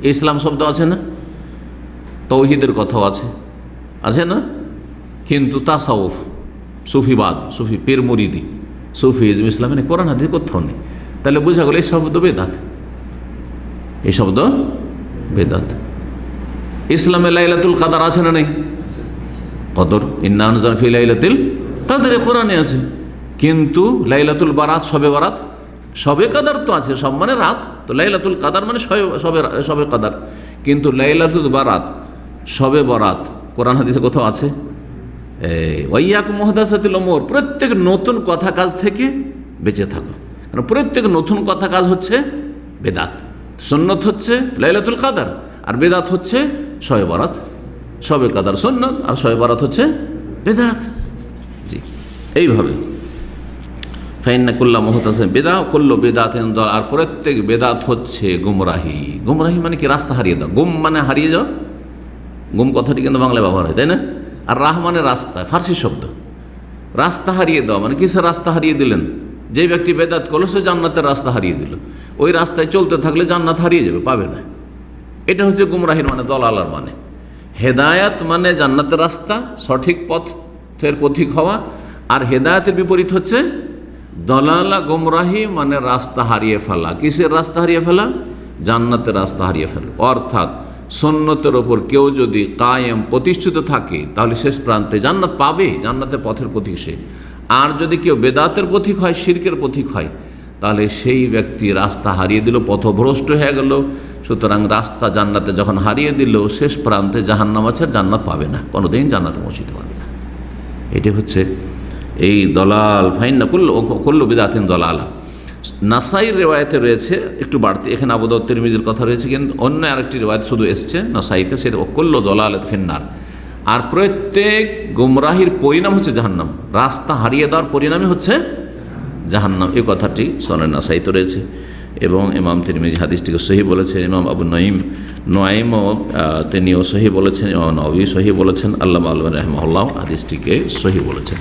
ইসলাম শব্দ আছে না? তৌহিদের কথাও আছে। আছে না? কিন্তু তাসাউফ, সুফিবাদ, সুফি পীর মুরিদি সুফিজম ইসলামে নেই, কোরআন হাদিস কোথাও নেই। তাহলে বোঝা গেল এই শব্দ বেদাত। এই শব্দ বেদাত। ইসলামে লাইলাতুল কাদার আছে না নেই? কদর। ইন্নানজান ফি লাইলাতুল কাদের, কোরআনে আছে। কিন্তু লাইলাতুল বারাত, সবে বারাত, সবে কাদার তো আছে, সব মানে রাত। তো লাইলাতুল কাদার মানে সবে সবে কাদার। কিন্তু লাইলাতুল বারাত, সবে বরাত, কোরআন হাদিসে কোথাও আছে? ওয়াইয়াক মোহদাসাতুল ওমর প্রত্যেক নতুন কথা কাজ থেকে বেঁচে থাকো। কারণ প্রত্যেক নতুন কথা কাজ হচ্ছে বেদাত। সন্ন্যত হচ্ছে লাইলাতুল কাদার, আর বেদাত হচ্ছে শবে বরাত, সবে কাদার সন্ন্যত আর শবে বরাত হচ্ছে বেদাত। জি, এইভাবে। ফাইন্না কুল্লা মহতাস বেদা করল বেদাত আর প্রত্যেক বেদাত হচ্ছে গুমরাহি। গুমরাহি মানে কি? রাস্তা হারিয়ে দাও গুম মানে হারিয়ে যাও গুম কথাটি কিন্তু বাংলায় ব্যবহার হয়, তাই না? আর রাহ মানে রাস্তা, ফার্সি শব্দ। রাস্তা হারিয়ে দেওয়া মানে কিসের রাস্তা হারিয়ে দিলেন? যে ব্যক্তি বেদাত করল, সে জান্নাতের রাস্তা হারিয়ে দিল। ওই রাস্তায় চলতে থাকলে জান্নাত হারিয়ে যাবে, পাবে না। এটা হচ্ছে গুমরাহির মানে দলালার মানে। হেদায়াত মানে জান্নাতের রাস্তা, সঠিক পথের পথিক হওয়া। আর হেদায়াতের বিপরীত হচ্ছে দলালা গুমরাহি মানে রাস্তা হারিয়ে ফেলা। কিসের রাস্তা হারিয়ে ফেলা? জান্নাতের রাস্তা হারিয়ে ফেলা। অর্থাৎ সন্ন্যতের ওপর কেউ যদি কায়েম প্রতিষ্ঠিত থাকে, তাহলে শেষ প্রান্তে জান্নাত পাবে। জান্নাতের পথের পথিক সে। আর যদি কেউ বেদাতের পথিক হয়, শির্কের পথিক হয়, তাহলে সেই ব্যক্তি রাস্তা হারিয়ে দিল, পথভ্রষ্ট হয়ে গেল। সুতরাং রাস্তা জান্নাতে যখন হারিয়ে দিল, শেষ প্রান্তে জাহান্নাম আছে জান্নাত পাবে না। কোনোদিন জান্নাতে পৌঁছিতে পারবে না। এটি হচ্ছে এই দলাল ফাইন না করল করল বিদাতিন দলালা। নাসাইর রেওয়ায়তে রয়েছে, একটু বাড়তি, এখানে আবুদ তিরমিজির কথা রয়েছে, কিন্তু অন্য আরেকটি রেওয়ায়ত শুধু এসছে নাসাইতে, সেটা করল দলাল ফেন্নার। আর প্রত্যেক গুমরাহির পরিণাম হচ্ছে জাহান্নাম। রাস্তা হারিয়ে দেওয়ার পরিণামই হচ্ছে জাহান্নাম। এই কথাটি সনের নাসাইত রয়েছে এবং ইমাম তিরমিজি হাদিসটিকে সহি বলেছেন, ইমাম আবু নঈম নোয়াইমও তিনিও সহি বলেছেন, ইমাম নবী সহি বলেছেন আল্লাহ আল্লাহ রহমাল্লাহ হাদিসটিকে সহি বলেছেন।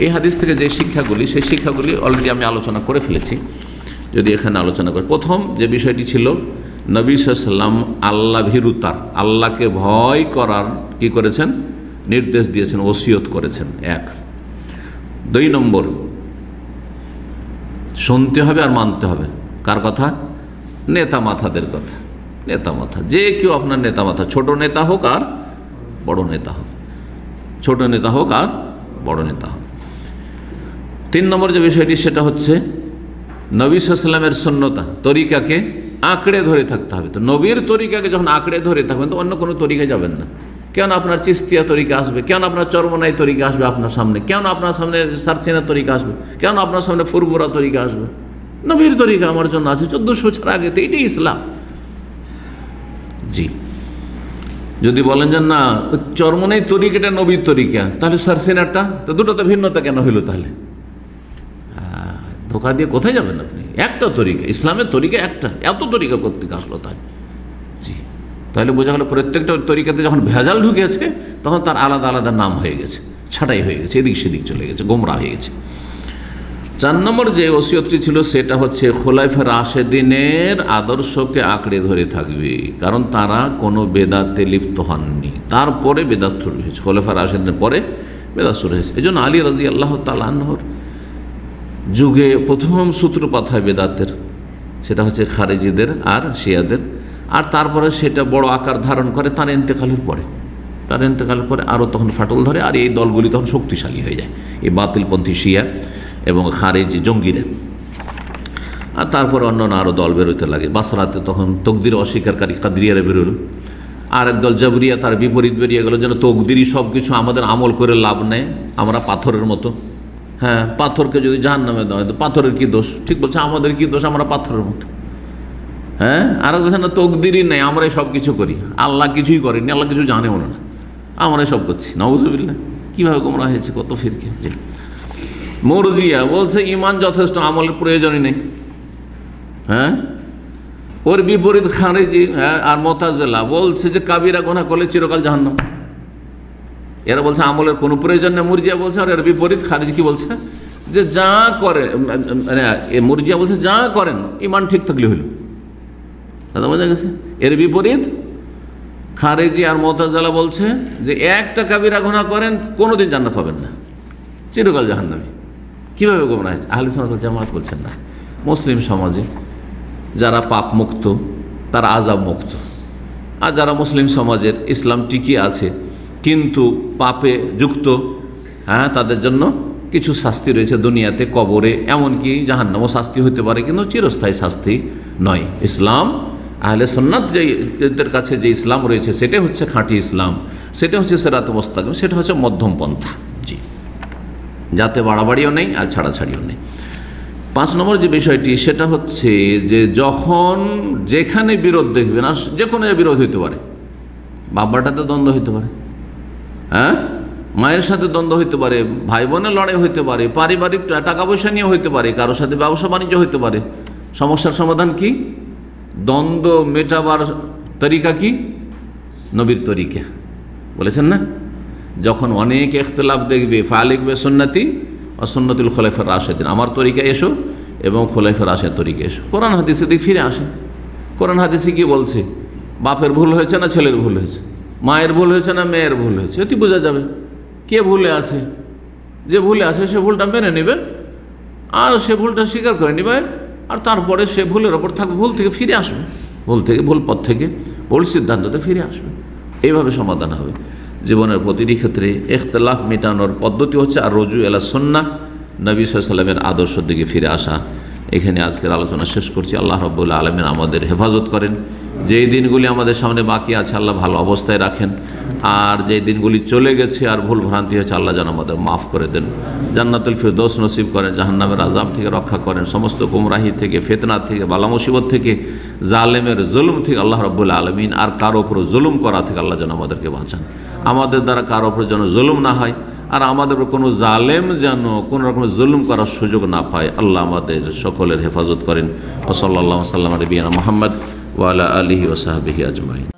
এই হাদিস থেকে যে শিক্ষাগুলি, সেই শিক্ষাগুলি অলরেডি আমি আলোচনা করে ফেলেছি। যদি এখানে আলোচনা করি, প্রথম যে বিষয়টি ছিল, নবী সাল্লাম আল্লাহ ভীরুতার আল্লাহকে ভয় করার কি করেছেন? নির্দেশ দিয়েছেন, ওসিয়ত করেছেন, এক। দুই নম্বর, শুনতে হবে আর মানতে হবে। কার কথা? নেতা মাথাদের কথা। নেতা মাথা। যে কেউ আপনার নেতা মাথা, ছোট নেতা হোক আর বড় নেতা হোক। ছোট নেতা হোক আর বড় নেতা হোক। তিন নম্বর যে বিষয়টি, সেটা হচ্ছে নবী সাল্লামের সন্ন্যতা তরিকাকে আঁকড়ে ধরে থাকতে হবে। তো নবীর তরিকাকে যখন আঁকড়ে ধরে থাকবেন, তো অন্য কোনো তরিকায় যাবেন না। কেন আপনার চিস্তিয়া তরিকা আসবে? কেন আপনার চরমনাই তরিকা আসবে আপনার সামনে? কেন আপনার সামনে সারসিনা তরিকা আসবে? কেন আপনার সামনে ফুরফুরা তরিকা আসবে? নবীর তরিকা আমার জন্য আছে, চোদ্দশো বছর আগে তো এটাই ইসলাম। জি। যদি বলেন যে না, চরমনাই তরিকাটা নবীর তরিকা, তাহলে সারসিনারটা তো দুটো তো ভিন্নতা কেন হইল তাহলে? ধোকা দিয়ে কোথায় যাবেন আপনি? একটা তরিকা, ইসলামের তরিকা একটা, এত তরিকা করতে আসলো তাই জি, তাহলে বোঝা গেল প্রত্যেকটা তরিকাতে যখন ভেজাল ঢুকেছে, তখন তার আলাদা আলাদা নাম হয়ে গেছে, ছাটাই হয়ে গেছে, এদিক সেদিক চলে গেছে, গোমরা হয়ে গেছে। চার নম্বর যে ওসিয়তটি ছিল, সেটা হচ্ছে খোলাইফা রাশেদিনের আদর্শকে আঁকড়ে ধরে থাকবে, কারণ তারা কোনো বেদাতে লিপ্ত হননি। তারপরে বেদাত শুরু হয়েছে, খোলাইফা রাশেদিনের পরে বেদাত শুরু হয়েছে। এই জন্য আলী রাজি আল্লাহ তালাহর যুগে প্রথম সূত্রপাত হয় বেদাতের সেটা হচ্ছে খারেজিদের আর শিয়াদের। আর তারপরে সেটা বড় আকার ধারণ করে তার ইন্তেকালের পরে। তার ইন্তেকালের পরে আরও তখন ফাটল ধরে আর এই দলগুলি তখন শক্তিশালী হয়ে যায়। এই বাতিলপন্থী শিয়া এবং খারেজি জঙ্গিরা। আর তারপরে অন্য আরও দল বেরোতে লাগে। বাসরাতে তখন তকদির অস্বীকারী কাদরিয়ারা বেরোলো। আর একদল জাবরিয়া তার বিপরীত বেরিয়ে গেল যেন তকদিরই সব কিছু আমাদের আমল করে লাভ নেয়। আমরা পাথরের মতো। হ্যাঁ পাথরকে যদি জাহান নামে দেওয়া হয় তো পাথরের কী দোষ? ঠিক বলছে, আমাদের কী দোষ? আমরা পাথরের মতো হ্যাঁ আর বলছে না, তকদিরই নেই, আমরাই সব কিছু করি। আল্লাহ কিছুই করেনি আল্লাহ কিছু জানেও না। আমরাই সব করছি। নবজবিল্লা কীভাবে গোমরা হয়েছে, কত ফিরকে? যে মরজিয়া বলছে, ইমান যথেষ্ট, আমলের প্রয়োজনই নেই। হ্যাঁ? ওর বিপরীত খারেজি হ্যাঁ আর মোতাজেলা বলছে যে, কাবিরা গোনা করলে চিরকাল জাহান্নাম। এরা বলছে আমলের কোনো প্রয়োজন নেই, মুরজিয়া বলছে, আর এর বিপরীত খারিজ কি বলছে? যে যা করে মানে মুরজিয়া বলছে, যা করেন ইমান ঠিক থাকলে হইল। দাদা বোঝা গেছে? এর বিপরীত খারেজি আর মোতাজালা বলছে যে একটা কাবিরা গোনা করেন, কোনোদিন জান্নাত পাবেন না। চিরকাল জাহান্নামী। কীভাবে গোমরা হয়েছে? আহলে সমাজ জামাত বলছেন না। মুসলিম সমাজে যারা পাপ মুক্ত, তারা আজাব মুক্ত। আর যারা মুসলিম সমাজের ইসলাম টিকিয়ে আছে কিন্তু পাপে যুক্ত হ্যাঁ তাদের জন্য কিছু শাস্তি রয়েছে দুনিয়াতে, কবরে, এমনকি জাহান্নামও শাস্তি হতে পারে, কিন্তু চিরস্থায়ী শাস্তি নয়। ইসলাম, আহলে সন্ন্যাত যে এদের কাছে যে ইসলাম রয়েছে, সেটাই হচ্ছে খাঁটি ইসলাম। সেটা হচ্ছে সেরাত মোস্তাকিম, সেটা হচ্ছে মধ্যম পন্থা। জি। যাতে বাড়াবাড়িও নেই আর ছাড়াছাড়িও নেই। পাঁচ নম্বর যে বিষয়টি, সেটা হচ্ছে যে যখন যেখানে বিরোধ দেখবেন, আর যে কোনো বিরোধ হইতে পারে বাব্বাটাতে দ্বন্দ্ব হইতে পারে। হ্যাঁ? মায়ের সাথে দ্বন্দ্ব হইতে পারে ভাই বোনের লড়াই হইতে পারে, পারিবারিক টাকা পয়সা নিয়ে হইতে পারে, কারোর সাথে ব্যবসা বাণিজ্য হইতে পারে। সমস্যার সমাধান কি? দ্বন্দ্ব মেটাবার তরিকা কি? নবীর তরিকা। বলেছেন না? যখন অনেক এখতলাফ দেখবে ফালিকবে সন্ন্যাতি অসন্নতুল খোলাইফার রাশেদিন। আমার তরিকা এসো এবং খোলাইফার রাশের তরিকা এসো। কোরআন হাদিসে দিকে ফিরে আসে। কোরআন হাদিসে কি বলছে? বাপের ভুল হয়েছে না ছেলের ভুল হয়েছে? মায়ের ভুল হয়েছে না মেয়ের ভুল হয়েছে? এটি বোঝা যাবে। কে ভুলে আছে? যে ভুলে আছে, সে ভুলটা মেনে নেবে। আর সে ভুলটা স্বীকার করে নেবে। আর তারপরে সে ভুলের ওপর থাকবে ভুল থেকে ফিরে আসবে। ভুল থেকে, ভুল পথ থেকে, ভুল সিদ্ধান্ততে ফিরে আসবে। এইভাবে সমাধান হবে। জীবনের প্রতিটি ক্ষেত্রে এখতলাফ মেটানোর পদ্ধতি হচ্ছে আর রজু এলা সন্না নবী সাল্লামের আদর্শের দিকে ফিরে আসা। এখানে আজকের আলোচনা শেষ করছি। আল্লাহ রব্বুল্লা আলমিন আমাদের হেফাজত করেন। যেই দিনগুলি আমাদের সামনে বাকি আছে, আল্লাহ ভালো অবস্থায় রাখেন। আর যেই দিনগুলি চলে গেছে আর ভুল ভ্রান্তি হয়েছে, আল্লাহ যেন আমাদের মাফ করে দেন। জান্নাতুল ফিরদোস নসিব করেন, জাহান্নামের আজাব থেকে রক্ষা করেন, সমস্ত গুমরাহি থেকে, ফেতনা থেকে, বালা মুসিবত থেকে, জালেমের জুলুম থেকে আল্লাহ রব্বুল আলমিন, আর কারও ওপর জুলুম করা থেকে আল্লাহ যেন আমাদেরকে বাঁচান। আমাদের দ্বারা কারও ওপর যেন জুলুম না হয়, আর আমাদের কোনো জালেম যেন কোনো রকমের জুলুম করার সুযোগ না পায়, আল্লাহ আমাদের সকলের হেফাজত করেন। ও সাল্লাহ সাল্লাম রবিয়ানা মোহাম্মদ। والا علیہ وصحب اجمعین۔